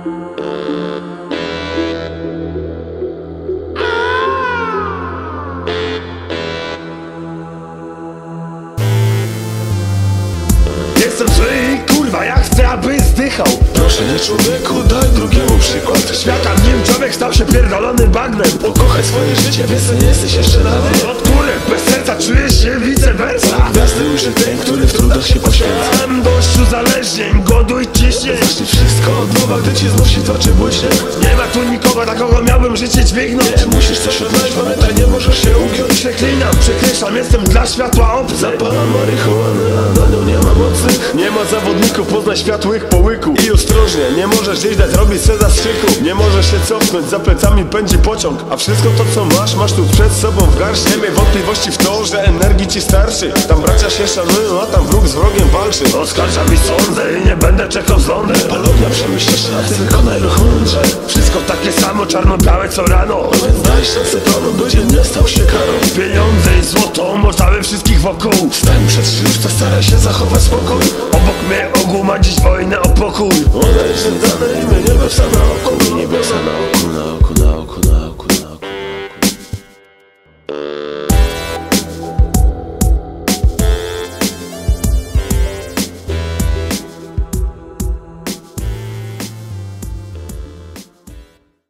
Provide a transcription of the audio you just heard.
Jestem żyj, kurwa, ja chcę, aby zdychał. Proszę nie człowieku, daj drugiemu przykład. Świata w nim człowiek stał się pierdolonym bagnem. Pokochaj swoje życie, więc to nie jesteś jeszcze nawet Od kurek bez serca czujesz się vice versa. Gwiazdy ujrzy ten, który w uzależnień, godu i ciśnień Zacznij wszystko od nowa, gdy ci znów się toczy błyśnie. Nie ma tu nikogo, na kogo miałbym życie dźwignąć. Nie musisz coś odnaleźć, pamiętaj, nie możesz się ugiąć. Przeklinam, przekreślam, jestem dla światła obcy. Zapalam marihuanę, zawodników, poznaj światłych po łyku I ostrożnie, nie możesz gdzieś dać zrobić se zastrzyku Nie możesz się cofnąć, za plecami pędzi pociąg. A wszystko to co masz, masz tu przed sobą w garści. Nie miej wątpliwości w to, że energii ci starczy Tam bracia się szanują, a tam wróg z wrogiem walczy. Oskarżam i sądzę i nie będę czekał z lądem Palownia przemyślisz, a ty wykonaj ruch mądrze Wszystko takie samo, czarno-białe co rano. Więc daj szansę panu, by nie stał się karą. Pieniądze i złoto omotały wszystkich wokół. Stań przed szybce, staraj się zachować spokój? Obok mnie ogół ma dziś wojnę o pokój. Odejdź dane imię niebiosa na oku I na oku, na oku,